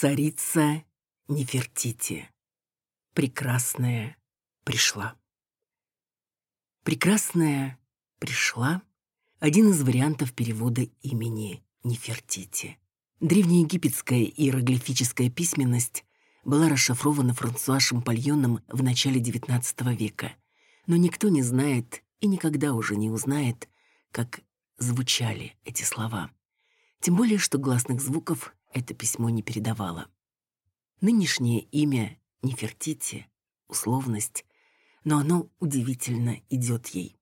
Царица Нефертити. Прекрасная пришла. Прекрасная пришла — один из вариантов перевода имени Нефертити. Древнеегипетская иероглифическая письменность была расшифрована Франсуа Шампальоном в начале XIX века, но никто не знает и никогда уже не узнает, как звучали эти слова. Тем более, что гласных звуков это письмо не передавало. Нынешнее имя Нефертити — условность, но оно удивительно идет ей.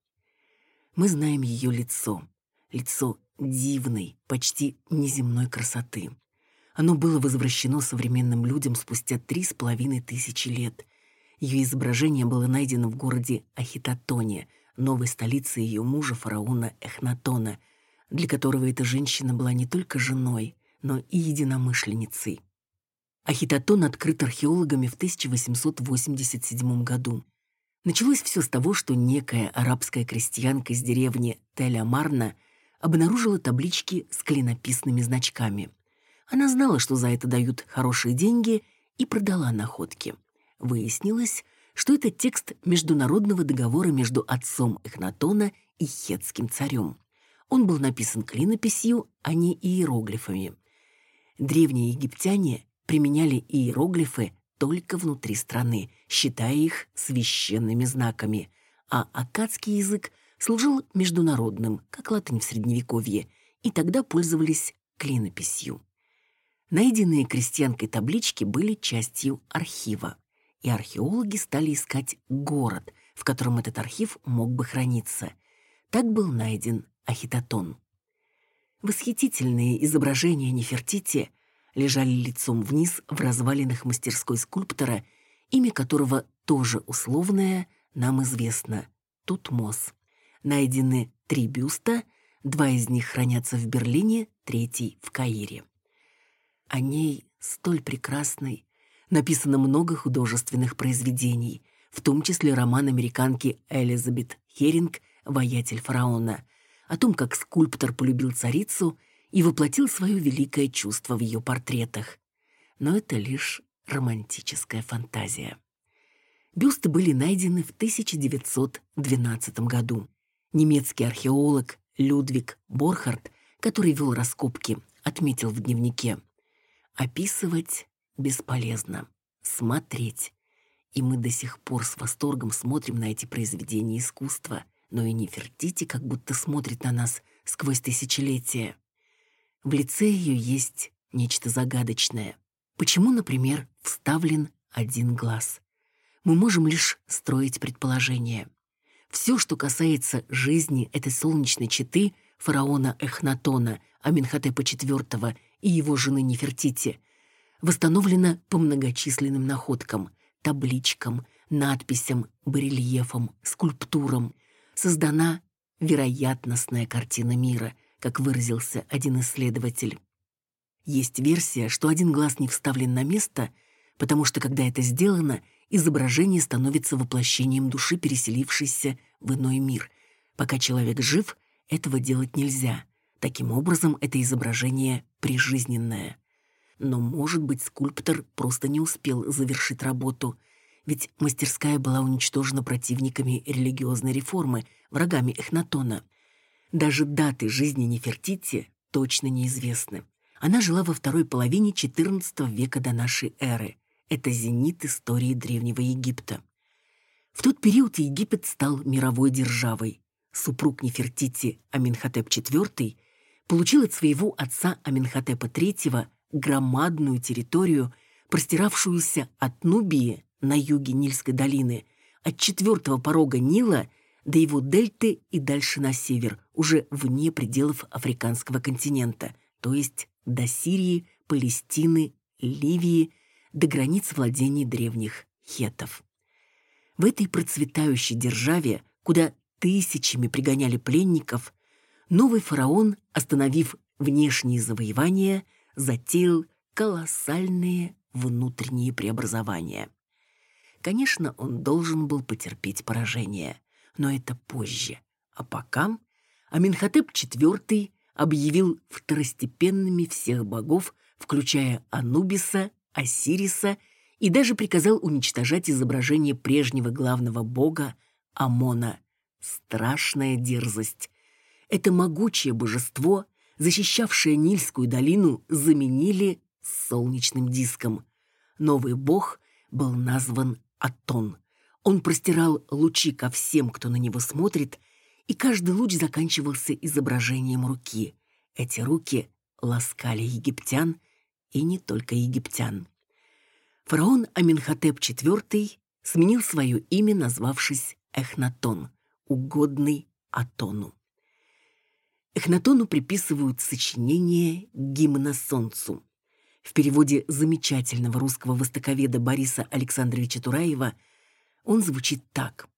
Мы знаем ее лицо, лицо дивной, почти неземной красоты. Оно было возвращено современным людям спустя три с половиной тысячи лет. Ее изображение было найдено в городе Ахитотоне, новой столице ее мужа, фараона Эхнатона, для которого эта женщина была не только женой, но и единомышленницей. Ахитотон открыт археологами в 1887 году. Началось все с того, что некая арабская крестьянка из деревни Тель-Амарна обнаружила таблички с клинописными значками. Она знала, что за это дают хорошие деньги, и продала находки. Выяснилось, что это текст международного договора между отцом Эхнатона и хетским царем. Он был написан клинописью, а не иероглифами. Древние египтяне применяли иероглифы только внутри страны, считая их священными знаками, а акадский язык служил международным, как латынь в Средневековье, и тогда пользовались клинописью. Найденные крестьянкой таблички были частью архива, и археологи стали искать город, в котором этот архив мог бы храниться. Так был найден Ахитотон. Восхитительные изображения Нефертити лежали лицом вниз в развалинах мастерской скульптора, имя которого тоже условное, нам известно – Тутмос. Найдены три бюста, два из них хранятся в Берлине, третий – в Каире. О ней, столь прекрасной, написано много художественных произведений, в том числе роман американки Элизабет Херинг «Воятель фараона», о том, как скульптор полюбил царицу – и воплотил свое великое чувство в ее портретах. Но это лишь романтическая фантазия. Бюсты были найдены в 1912 году. Немецкий археолог Людвиг Борхард, который вел раскопки, отметил в дневнике. Описывать бесполезно. Смотреть. И мы до сих пор с восторгом смотрим на эти произведения искусства, но и Нефертити как будто смотрит на нас сквозь тысячелетия. В лице ее есть нечто загадочное. Почему, например, вставлен один глаз? Мы можем лишь строить предположения. Все, что касается жизни этой солнечной четы, фараона Эхнатона, Аминхотепа IV и его жены Нефертити, восстановлено по многочисленным находкам, табличкам, надписям, барельефам, скульптурам. Создана вероятностная картина мира — как выразился один исследователь. Есть версия, что один глаз не вставлен на место, потому что, когда это сделано, изображение становится воплощением души, переселившейся в иной мир. Пока человек жив, этого делать нельзя. Таким образом, это изображение прижизненное. Но, может быть, скульптор просто не успел завершить работу, ведь мастерская была уничтожена противниками религиозной реформы, врагами Эхнатона — даже даты жизни Нефертити точно неизвестны. Она жила во второй половине XIV века до нашей эры. Это зенит истории Древнего Египта. В тот период Египет стал мировой державой. Супруг Нефертити Аминхотеп IV получил от своего отца Аминхотепа III громадную территорию, простиравшуюся от Нубии на юге Нильской долины, от четвертого порога Нила до его дельты и дальше на север, уже вне пределов африканского континента, то есть до Сирии, Палестины, Ливии, до границ владений древних хетов. В этой процветающей державе, куда тысячами пригоняли пленников, новый фараон, остановив внешние завоевания, затеял колоссальные внутренние преобразования. Конечно, он должен был потерпеть поражение – но это позже. А пока Аминхотеп IV объявил второстепенными всех богов, включая Анубиса, Осириса и даже приказал уничтожать изображение прежнего главного бога Амона. Страшная дерзость. Это могучее божество, защищавшее Нильскую долину, заменили солнечным диском. Новый бог был назван Атон. Он простирал лучи ко всем, кто на него смотрит, и каждый луч заканчивался изображением руки. Эти руки ласкали египтян, и не только египтян. Фараон Аминхотеп IV сменил свое имя, назвавшись Эхнатон, угодный Атону. Эхнатону приписывают сочинение гимна солнцу. В переводе замечательного русского востоковеда Бориса Александровича Тураева он звучит так.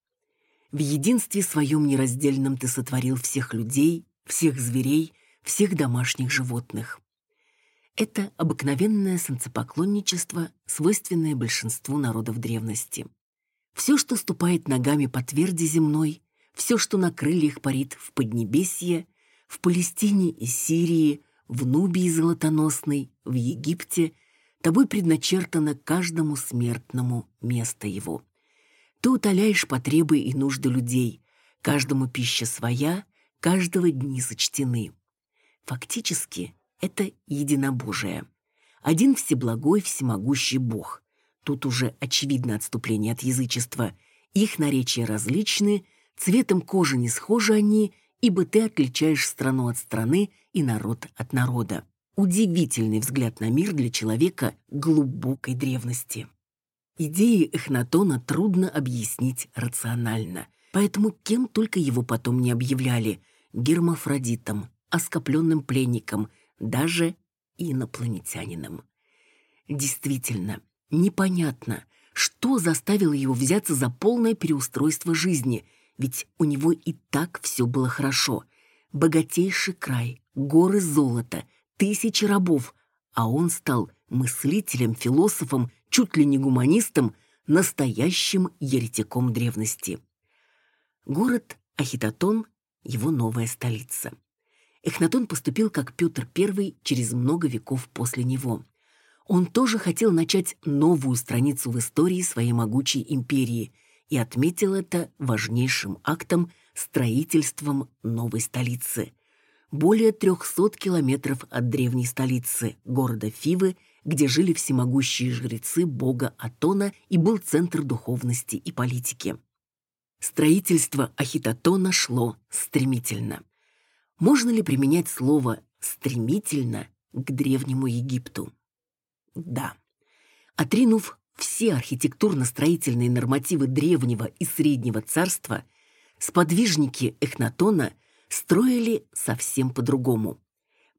«В единстве своем нераздельном ты сотворил всех людей, всех зверей, всех домашних животных». Это обыкновенное солнцепоклонничество, свойственное большинству народов древности. Все, что ступает ногами по тверди земной, все, что на крыльях парит в Поднебесье, в Палестине и Сирии, в Нубии золотоносной, в Египте, тобой предначертано каждому смертному место его. Ты утоляешь потребы и нужды людей, каждому пища своя, каждого дни сочтены. Фактически, это единобожие. Один всеблагой, всемогущий Бог. Тут уже очевидно отступление от язычества. Их наречия различны, цветом кожи не схожи они, ибо ты отличаешь страну от страны и народ от народа. Удивительный взгляд на мир для человека глубокой древности. Идеи Эхнатона трудно объяснить рационально, поэтому кем только его потом не объявляли – гермафродитом, оскопленным пленником, даже инопланетянином. Действительно, непонятно, что заставило его взяться за полное переустройство жизни – ведь у него и так все было хорошо. Богатейший край, горы золота, тысячи рабов, а он стал мыслителем, философом, чуть ли не гуманистом, настоящим еретиком древности. Город Ахитотон – его новая столица. Эхнатон поступил как Петр I через много веков после него. Он тоже хотел начать новую страницу в истории своей могучей империи – и отметил это важнейшим актом строительством новой столицы. Более 300 километров от древней столицы, города Фивы, где жили всемогущие жрецы бога Атона и был центр духовности и политики. Строительство Ахитотона шло стремительно. Можно ли применять слово «стремительно» к древнему Египту? Да. Отринув все архитектурно-строительные нормативы древнего и среднего царства сподвижники Эхнатона строили совсем по-другому.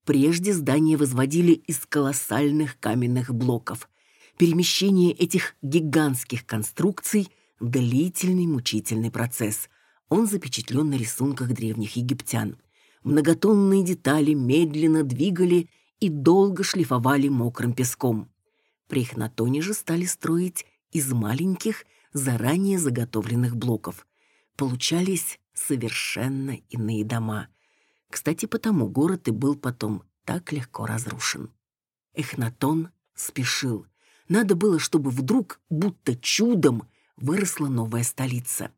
Прежде здания возводили из колоссальных каменных блоков. Перемещение этих гигантских конструкций – длительный мучительный процесс. Он запечатлен на рисунках древних египтян. Многотонные детали медленно двигали и долго шлифовали мокрым песком. При Эхнатоне же стали строить из маленьких, заранее заготовленных блоков. Получались совершенно иные дома. Кстати, потому город и был потом так легко разрушен. Эхнатон спешил. Надо было, чтобы вдруг, будто чудом, выросла новая столица.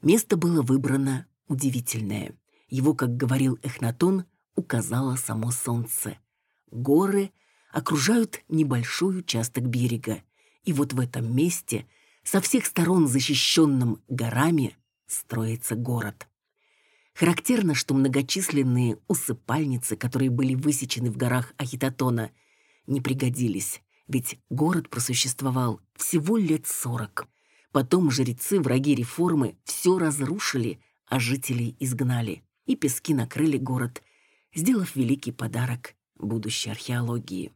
Место было выбрано удивительное. Его, как говорил Эхнатон, указало само солнце. Горы окружают небольшой участок берега. И вот в этом месте, со всех сторон защищенным горами, строится город. Характерно, что многочисленные усыпальницы, которые были высечены в горах Ахитотона, не пригодились, ведь город просуществовал всего лет сорок. Потом жрецы, враги реформы, все разрушили, а жителей изгнали, и пески накрыли город, сделав великий подарок будущей археологии.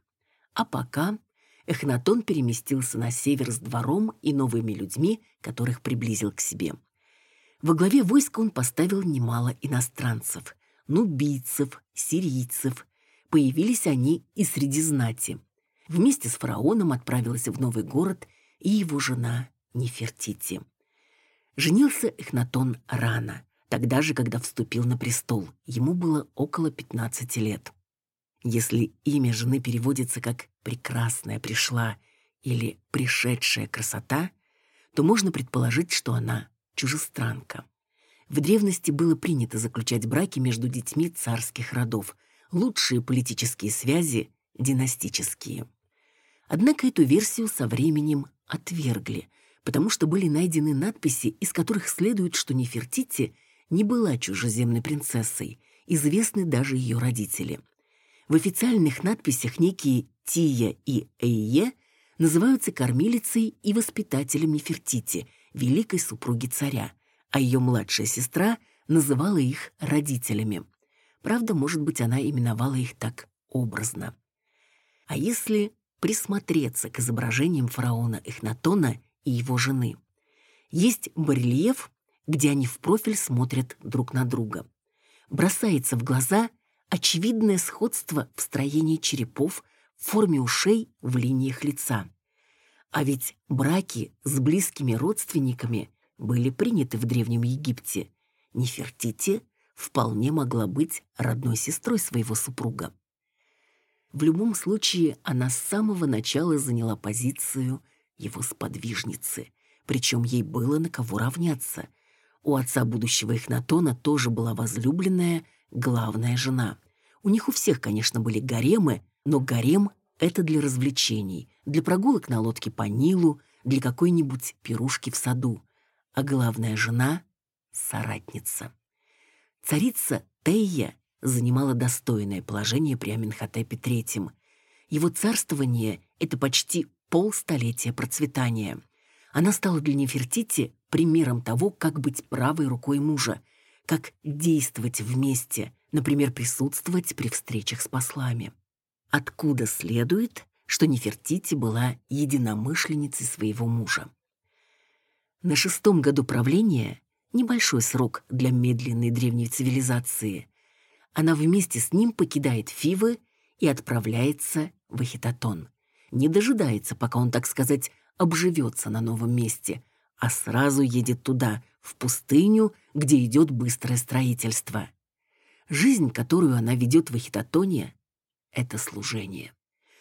А пока Эхнатон переместился на север с двором и новыми людьми, которых приблизил к себе. Во главе войска он поставил немало иностранцев, нубийцев, сирийцев. Появились они и среди знати. Вместе с фараоном отправился в новый город и его жена Нефертити. Женился Эхнатон рано, тогда же, когда вступил на престол. Ему было около 15 лет. Если имя жены переводится как «прекрасная пришла» или «пришедшая красота», то можно предположить, что она чужестранка. В древности было принято заключать браки между детьми царских родов. Лучшие политические связи – династические. Однако эту версию со временем отвергли, потому что были найдены надписи, из которых следует, что Нефертити не была чужеземной принцессой, известны даже ее родители. В официальных надписях некие Тия и Эйе называются кормилицей и воспитателем Нефертити, великой супруги царя, а ее младшая сестра называла их родителями. Правда, может быть, она именовала их так образно. А если присмотреться к изображениям фараона Эхнатона и его жены? Есть барельеф, где они в профиль смотрят друг на друга. Бросается в глаза очевидное сходство в строении черепов, в форме ушей, в линиях лица. А ведь браки с близкими родственниками были приняты в Древнем Египте. Нефертити вполне могла быть родной сестрой своего супруга. В любом случае, она с самого начала заняла позицию его сподвижницы, причем ей было на кого равняться. У отца будущего Эхнатона тоже была возлюбленная, главная жена. У них у всех, конечно, были гаремы, но гарем — это для развлечений, для прогулок на лодке по Нилу, для какой-нибудь пирушки в саду а главная жена — соратница. Царица Тейя занимала достойное положение при Аминхотепе III. Его царствование — это почти полстолетия процветания. Она стала для Нефертити примером того, как быть правой рукой мужа, как действовать вместе, например, присутствовать при встречах с послами. Откуда следует, что Нефертити была единомышленницей своего мужа. На шестом году правления небольшой срок для медленной древней цивилизации. Она вместе с ним покидает Фивы и отправляется в Ахитотон. Не дожидается, пока он, так сказать, обживется на новом месте, а сразу едет туда, в пустыню, где идет быстрое строительство. Жизнь, которую она ведет в Ахитотоне, — это служение.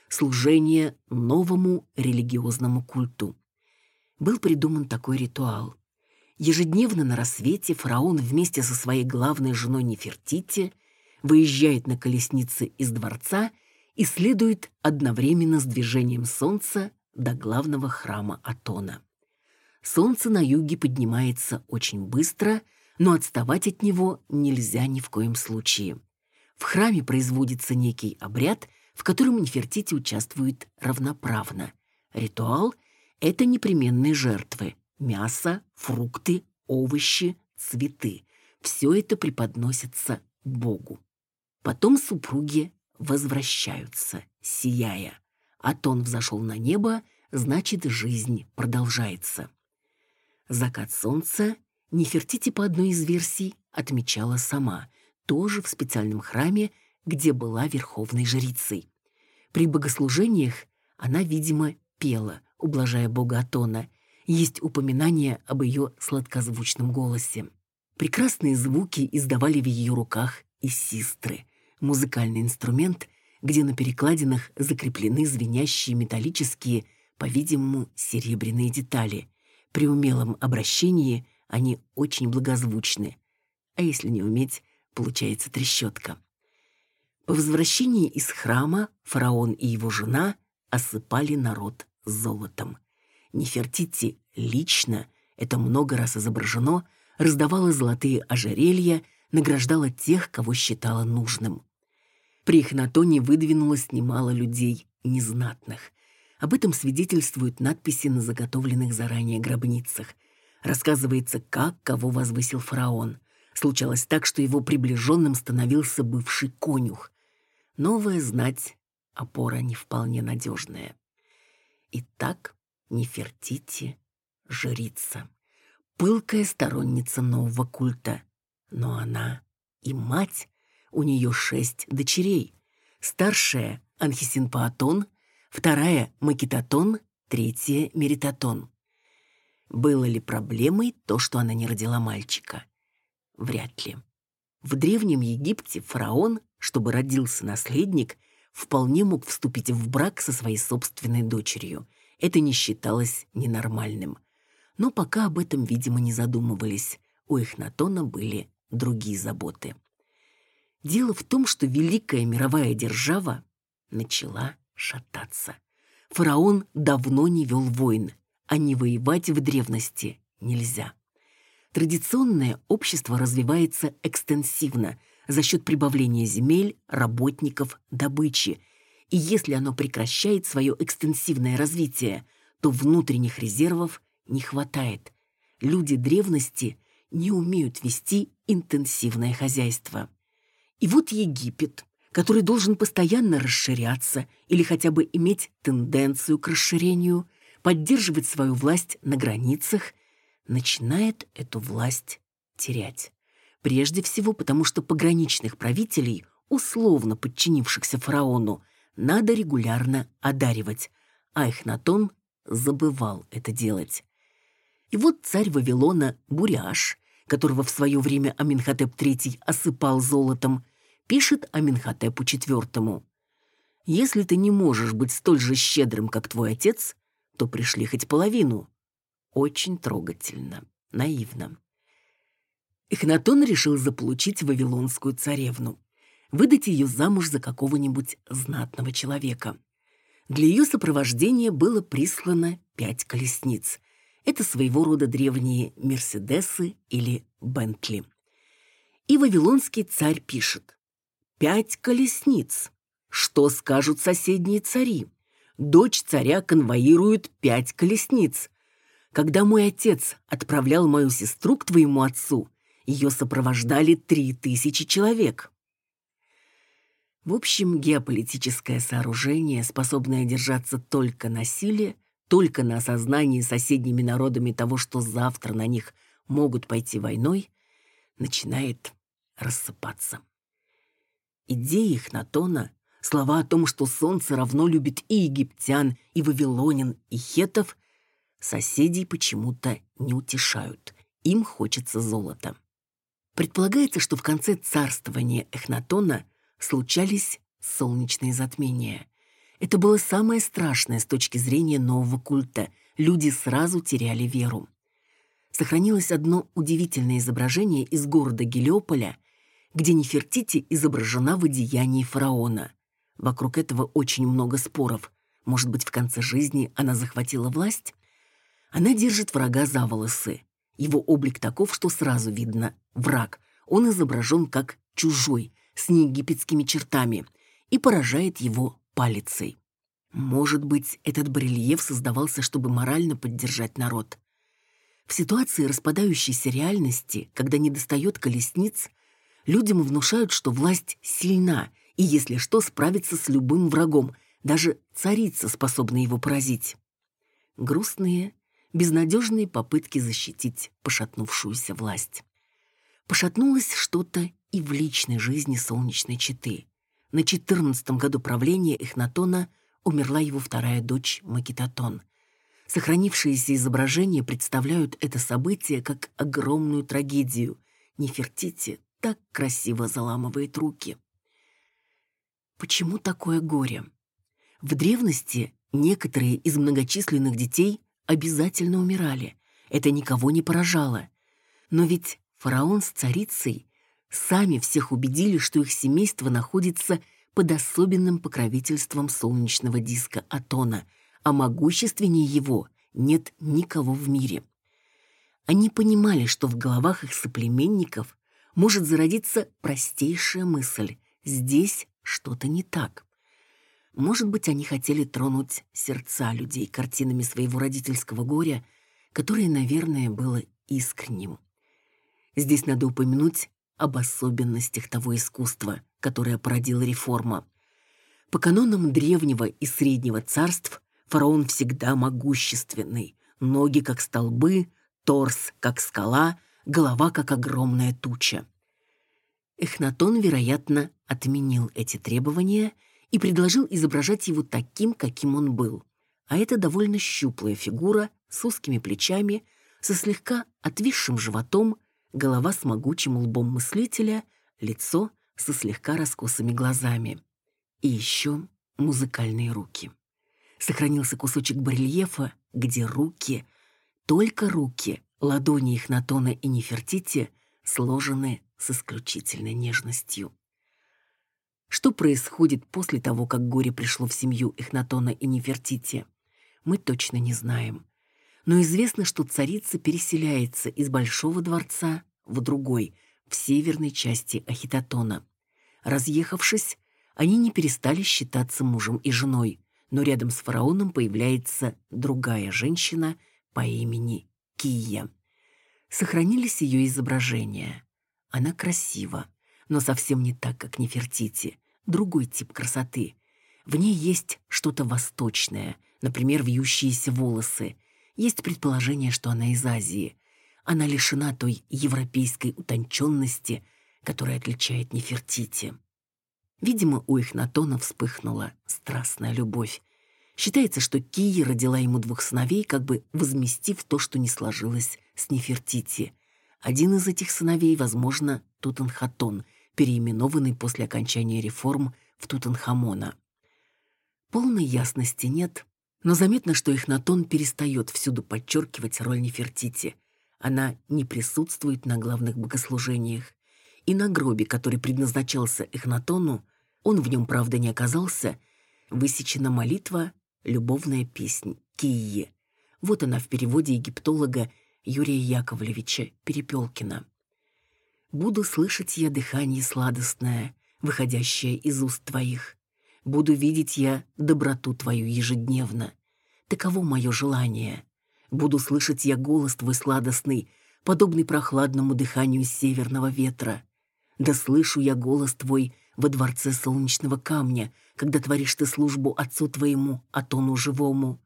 Служение новому религиозному культу был придуман такой ритуал. Ежедневно на рассвете фараон вместе со своей главной женой Нефертити выезжает на колеснице из дворца и следует одновременно с движением солнца до главного храма Атона. Солнце на юге поднимается очень быстро, но отставать от него нельзя ни в коем случае. В храме производится некий обряд, в котором Нефертити участвует равноправно. Ритуал — это непременные жертвы – мясо, фрукты, овощи, цветы. Все это преподносится Богу. Потом супруги возвращаются, сияя. А тон взошел на небо, значит, жизнь продолжается. Закат солнца Нефертити по одной из версий отмечала сама, тоже в специальном храме, где была верховной жрицей. При богослужениях она, видимо, пела, ублажая бога Атона. Есть упоминание об ее сладкозвучном голосе. Прекрасные звуки издавали в ее руках и систры. Музыкальный инструмент, где на перекладинах закреплены звенящие металлические, по-видимому, серебряные детали. При умелом обращении они очень благозвучны. А если не уметь, получается трещотка. По возвращении из храма фараон и его жена осыпали народ золотом. Нефертити лично, это много раз изображено, раздавала золотые ожерелья, награждала тех, кого считала нужным. При Эхнатоне выдвинулось немало людей незнатных. Об этом свидетельствуют надписи на заготовленных заранее гробницах. Рассказывается, как кого возвысил фараон. Случалось так, что его приближенным становился бывший конюх. Новая знать — опора не вполне надежная. Итак, Нефертити — жрица, пылкая сторонница нового культа. Но она и мать, у нее шесть дочерей. Старшая — Анхисинпаатон, вторая — Макитатон, третья — Меритатон. Было ли проблемой то, что она не родила мальчика? вряд ли. В Древнем Египте фараон, чтобы родился наследник, вполне мог вступить в брак со своей собственной дочерью. Это не считалось ненормальным. Но пока об этом, видимо, не задумывались. У Эхнатона были другие заботы. Дело в том, что великая мировая держава начала шататься. Фараон давно не вел войн, а не воевать в древности нельзя. Традиционное общество развивается экстенсивно за счет прибавления земель, работников, добычи. И если оно прекращает свое экстенсивное развитие, то внутренних резервов не хватает. Люди древности не умеют вести интенсивное хозяйство. И вот Египет, который должен постоянно расширяться или хотя бы иметь тенденцию к расширению, поддерживать свою власть на границах, начинает эту власть терять. Прежде всего потому, что пограничных правителей, условно подчинившихся фараону, надо регулярно одаривать, а Эхнатон забывал это делать. И вот царь Вавилона Буряш, которого в свое время Аминхотеп III осыпал золотом, пишет Аминхотепу IV. «Если ты не можешь быть столь же щедрым, как твой отец, то пришли хоть половину». Очень трогательно, наивно. Эхнатон решил заполучить вавилонскую царевну, выдать ее замуж за какого-нибудь знатного человека. Для ее сопровождения было прислано пять колесниц. Это своего рода древние Мерседесы или Бентли. И вавилонский царь пишет. «Пять колесниц. Что скажут соседние цари? Дочь царя конвоирует пять колесниц. Когда мой отец отправлял мою сестру к твоему отцу, ее сопровождали три тысячи человек». В общем, геополитическое сооружение, способное держаться только на силе, только на осознании соседними народами того, что завтра на них могут пойти войной, начинает рассыпаться. Идеи Хнатона, слова о том, что солнце равно любит и египтян, и вавилонин, и хетов, соседей почему-то не утешают. Им хочется золота. Предполагается, что в конце царствования Эхнатона случались солнечные затмения. Это было самое страшное с точки зрения нового культа. Люди сразу теряли веру. Сохранилось одно удивительное изображение из города Гелиополя, где Нефертити изображена в одеянии фараона. Вокруг этого очень много споров. Может быть, в конце жизни она захватила власть? Она держит врага за волосы. Его облик таков, что сразу видно – враг. Он изображен как чужой, с неегипетскими чертами, и поражает его палицей. Может быть, этот барельеф создавался, чтобы морально поддержать народ. В ситуации распадающейся реальности, когда недостает колесниц, людям внушают, что власть сильна, и если что, справится с любым врагом, даже царица способна его поразить. Грустные, безнадежные попытки защитить пошатнувшуюся власть. Пошатнулось что-то и в личной жизни солнечной четы. На четырнадцатом году правления Эхнатона умерла его вторая дочь Макитатон. Сохранившиеся изображения представляют это событие как огромную трагедию. Нефертити так красиво заламывает руки. Почему такое горе? В древности некоторые из многочисленных детей обязательно умирали. Это никого не поражало. Но ведь фараон с царицей сами всех убедили, что их семейство находится под особенным покровительством солнечного диска Атона, а могущественнее его нет никого в мире. Они понимали, что в головах их соплеменников может зародиться простейшая мысль «здесь что-то не так». Может быть, они хотели тронуть сердца людей картинами своего родительского горя, которое, наверное, было искренним. Здесь надо упомянуть об особенностях того искусства, которое породила реформа. По канонам древнего и среднего царств фараон всегда могущественный, ноги как столбы, торс как скала, голова как огромная туча. Эхнатон, вероятно, отменил эти требования и предложил изображать его таким, каким он был. А это довольно щуплая фигура с узкими плечами, со слегка отвисшим животом, голова с могучим лбом мыслителя, лицо со слегка раскосыми глазами. И еще музыкальные руки. Сохранился кусочек барельефа, где руки, только руки, ладони их Натона и Нефертити сложены с исключительной нежностью. Что происходит после того, как горе пришло в семью Эхнатона и Нефертити, мы точно не знаем. Но известно, что царица переселяется из большого дворца в другой, в северной части Ахитотона. Разъехавшись, они не перестали считаться мужем и женой, но рядом с фараоном появляется другая женщина по имени Кия. Сохранились ее изображения. Она красива, но совсем не так, как Нефертити, другой тип красоты. В ней есть что-то восточное, например, вьющиеся волосы. Есть предположение, что она из Азии. Она лишена той европейской утонченности, которая отличает Нефертити. Видимо, у Эхнатона вспыхнула страстная любовь. Считается, что Кия родила ему двух сыновей, как бы возместив то, что не сложилось с Нефертити. Один из этих сыновей, возможно, Тутанхатон, переименованный после окончания реформ в Тутанхамона. Полной ясности нет, но заметно, что Эхнатон перестает всюду подчеркивать роль Нефертити. Она не присутствует на главных богослужениях, и на гробе, который предназначался Эхнатону, он в нем, правда, не оказался, высечена молитва «Любовная песнь» Кии. Вот она в переводе египтолога Юрия Яковлевича Перепелкина. «Буду слышать я дыхание сладостное, выходящее из уст твоих. Буду видеть я доброту твою ежедневно. Таково мое желание. Буду слышать я голос твой сладостный, подобный прохладному дыханию северного ветра. Да слышу я голос твой во дворце солнечного камня, когда творишь ты службу отцу твоему, Атону живому.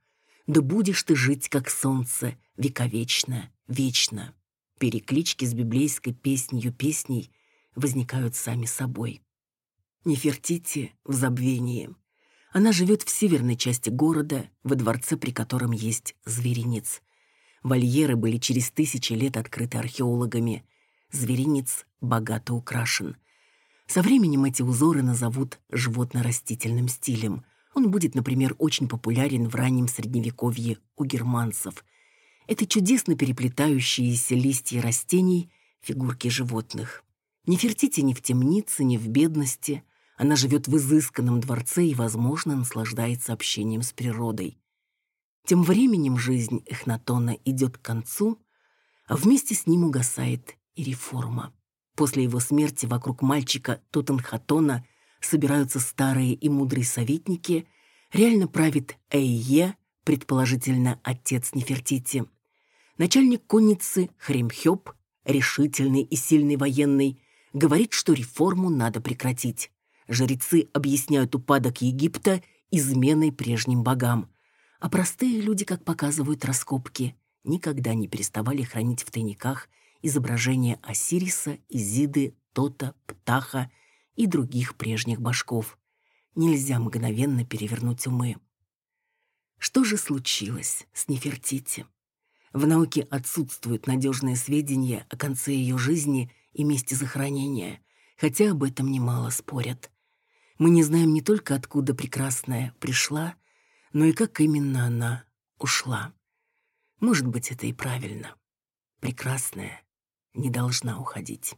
Да будешь ты жить, как солнце, вековечно, вечно. Переклички с библейской песнью песней возникают сами собой. Нефертити в забвении. Она живет в северной части города, во дворце, при котором есть зверинец. Вольеры были через тысячи лет открыты археологами – зверинец богато украшен. Со временем эти узоры назовут животно-растительным стилем. Он будет, например, очень популярен в раннем средневековье у германцев. Это чудесно переплетающиеся листья растений, фигурки животных. Нефертити ни в темнице, ни в бедности. Она живет в изысканном дворце и, возможно, наслаждается общением с природой. Тем временем жизнь Эхнатона идет к концу, а вместе с ним угасает и реформа. После его смерти вокруг мальчика Тутанхатона собираются старые и мудрые советники, реально правит Эйе, предположительно отец Нефертити. Начальник конницы Хремхёб, решительный и сильный военный, говорит, что реформу надо прекратить. Жрецы объясняют упадок Египта изменой прежним богам. А простые люди, как показывают раскопки, никогда не переставали хранить в тайниках изображения Осириса, Изиды, Тота, Птаха и других прежних башков. Нельзя мгновенно перевернуть умы. Что же случилось с Нефертити? В науке отсутствуют надежные сведения о конце ее жизни и месте захоронения, хотя об этом немало спорят. Мы не знаем не только откуда прекрасная пришла, но и как именно она ушла. Может быть, это и правильно. Прекрасная не должна уходить.